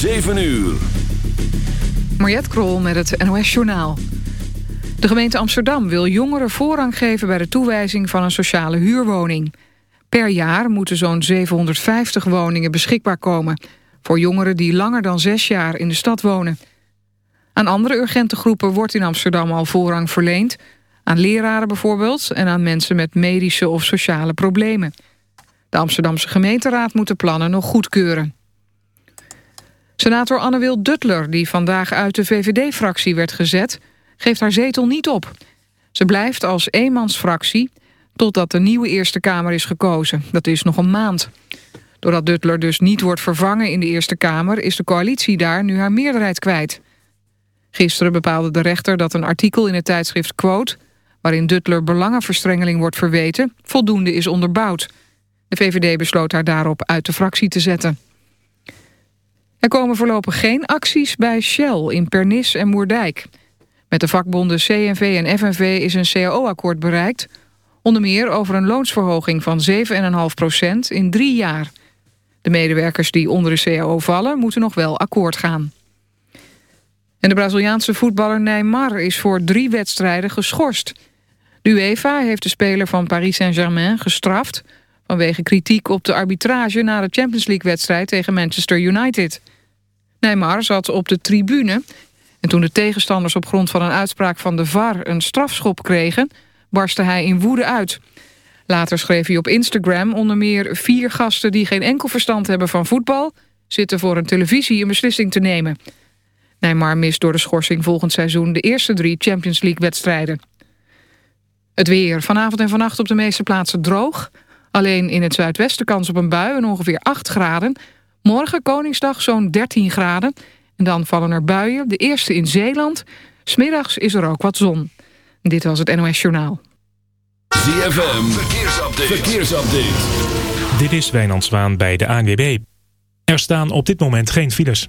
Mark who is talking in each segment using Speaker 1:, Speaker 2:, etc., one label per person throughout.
Speaker 1: 7 uur.
Speaker 2: Mariette Krol met het NOS Journaal. De gemeente Amsterdam wil jongeren voorrang geven... bij de toewijzing van een sociale huurwoning. Per jaar moeten zo'n 750 woningen beschikbaar komen... voor jongeren die langer dan zes jaar in de stad wonen. Aan andere urgente groepen wordt in Amsterdam al voorrang verleend... aan leraren bijvoorbeeld en aan mensen met medische of sociale problemen. De Amsterdamse gemeenteraad moet de plannen nog goedkeuren. Senator Anne-Wil Duttler, die vandaag uit de VVD-fractie werd gezet... geeft haar zetel niet op. Ze blijft als eenmansfractie totdat de nieuwe Eerste Kamer is gekozen. Dat is nog een maand. Doordat Duttler dus niet wordt vervangen in de Eerste Kamer... is de coalitie daar nu haar meerderheid kwijt. Gisteren bepaalde de rechter dat een artikel in het tijdschrift Quote... waarin Duttler belangenverstrengeling wordt verweten... voldoende is onderbouwd. De VVD besloot haar daarop uit de fractie te zetten. Er komen voorlopig geen acties bij Shell in Pernis en Moerdijk. Met de vakbonden CNV en FNV is een CAO-akkoord bereikt... onder meer over een loonsverhoging van 7,5 procent in drie jaar. De medewerkers die onder de CAO vallen moeten nog wel akkoord gaan. En de Braziliaanse voetballer Neymar is voor drie wedstrijden geschorst. De UEFA heeft de speler van Paris Saint-Germain gestraft... vanwege kritiek op de arbitrage na de Champions League-wedstrijd tegen Manchester United. Neymar zat op de tribune en toen de tegenstanders op grond van een uitspraak van de VAR een strafschop kregen, barstte hij in woede uit. Later schreef hij op Instagram onder meer vier gasten die geen enkel verstand hebben van voetbal, zitten voor een televisie een beslissing te nemen. Neymar mist door de schorsing volgend seizoen de eerste drie Champions League wedstrijden. Het weer. Vanavond en vannacht op de meeste plaatsen droog. Alleen in het zuidwesten kans op een bui en ongeveer 8 graden. Morgen Koningsdag zo'n 13 graden. En dan vallen er buien, de eerste in Zeeland. Smiddags is er ook wat zon. Dit was het NOS Journaal.
Speaker 1: ZFM, verkeersupdate. verkeersupdate.
Speaker 3: Dit is Wijnand Zwaan bij de ANWB. Er staan op dit moment geen files.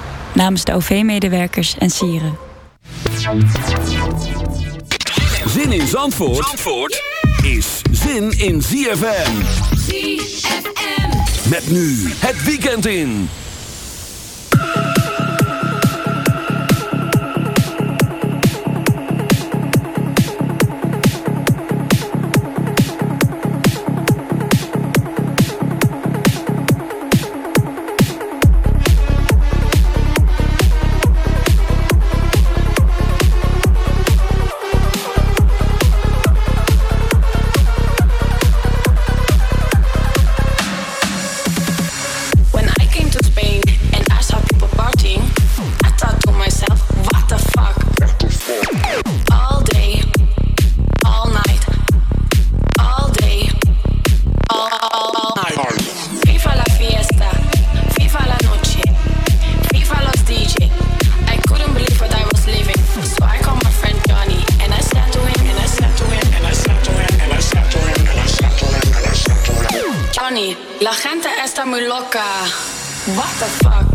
Speaker 4: Namens de OV-medewerkers en sieren.
Speaker 1: Zin in Zandvoort, Zandvoort is zin in ZFM.
Speaker 5: ZFM.
Speaker 1: Met nu het weekend in.
Speaker 6: What the fuck?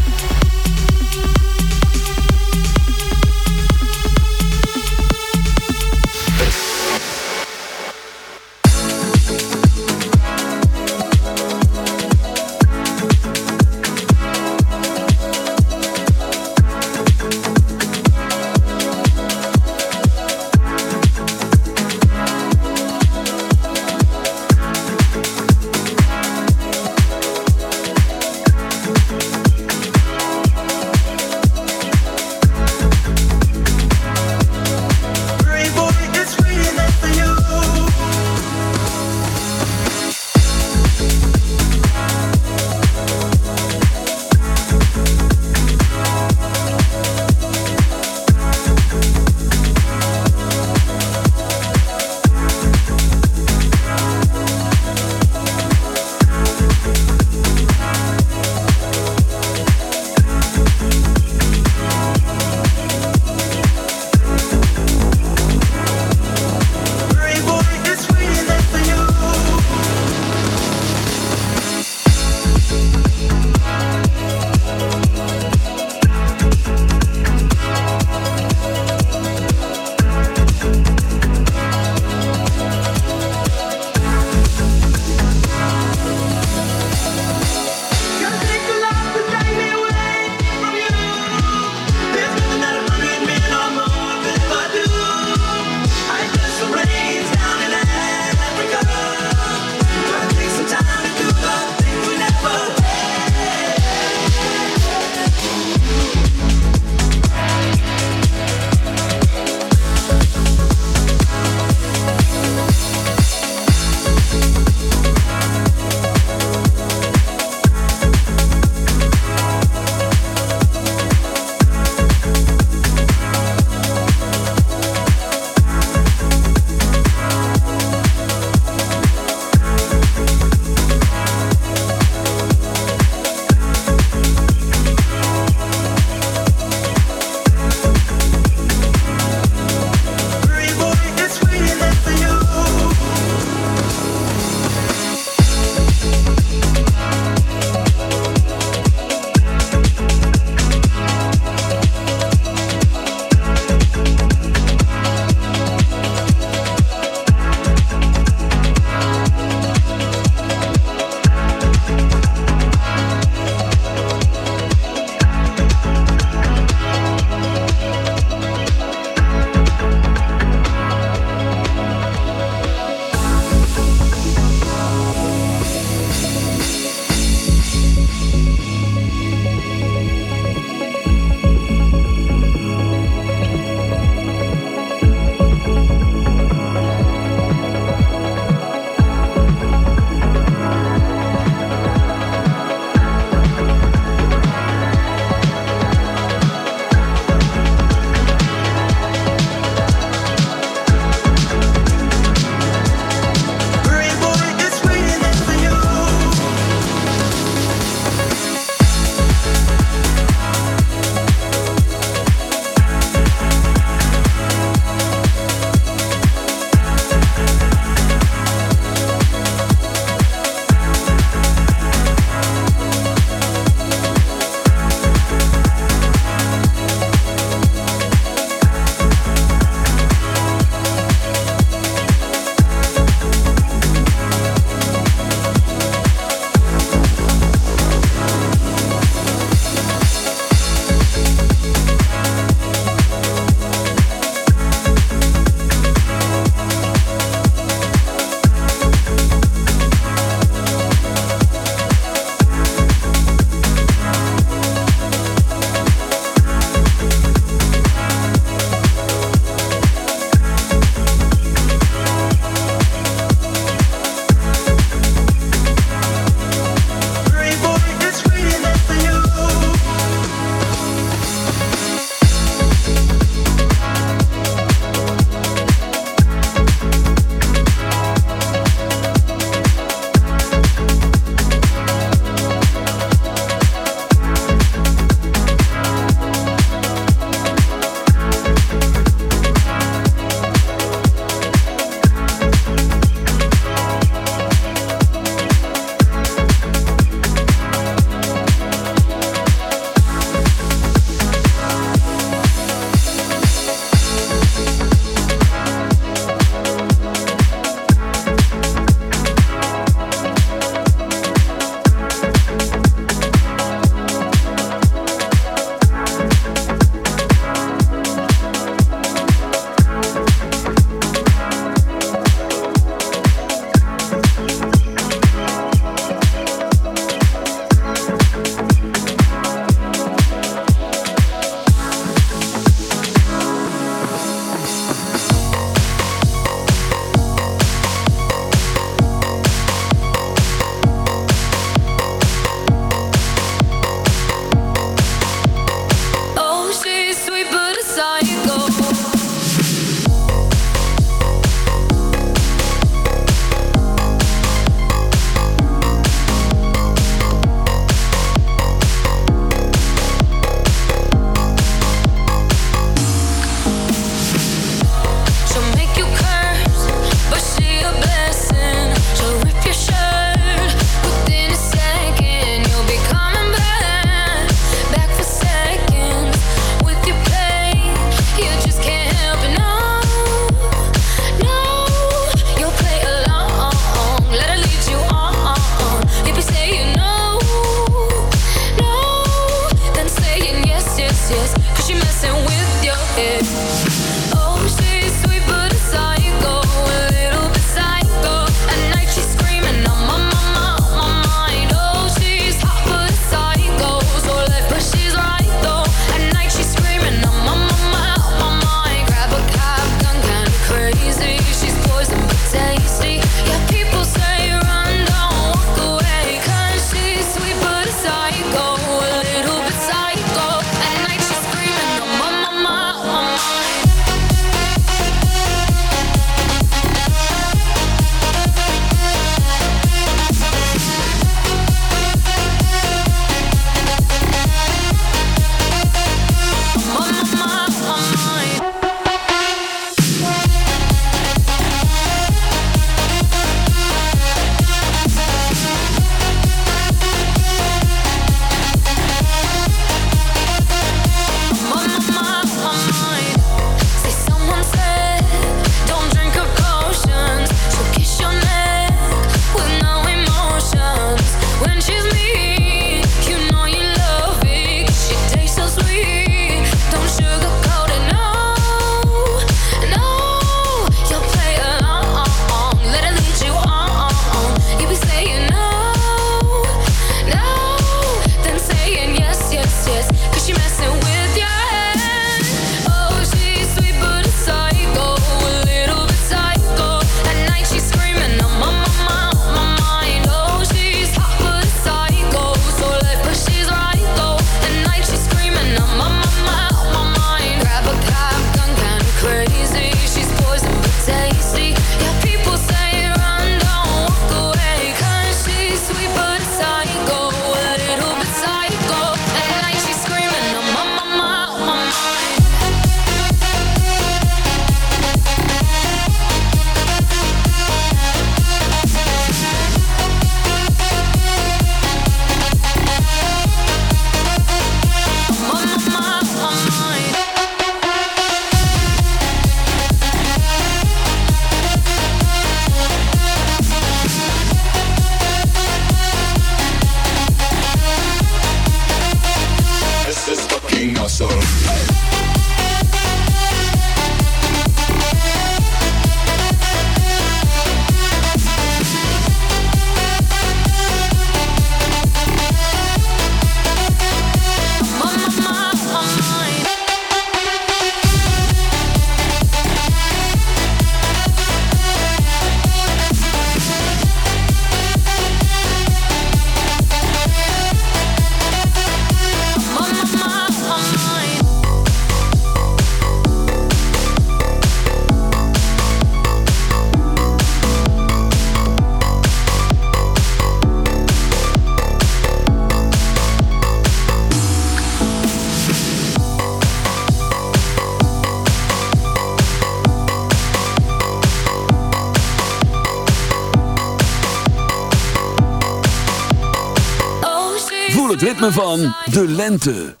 Speaker 1: Van de lente.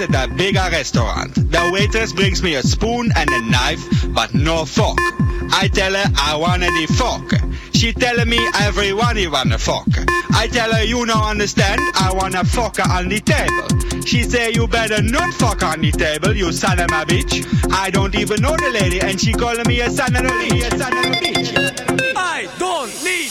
Speaker 7: At the bigger restaurant. The waitress brings me a spoon and a knife, but no fork. I tell her I want the fork. She telling me everyone you want a fork. I tell her you no understand, I want a fork on the table. She say you better not fuck on the table, you son of a bitch. I don't even know the lady, and she calling me. A son of a bitch.
Speaker 8: I don't need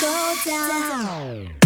Speaker 5: Go down.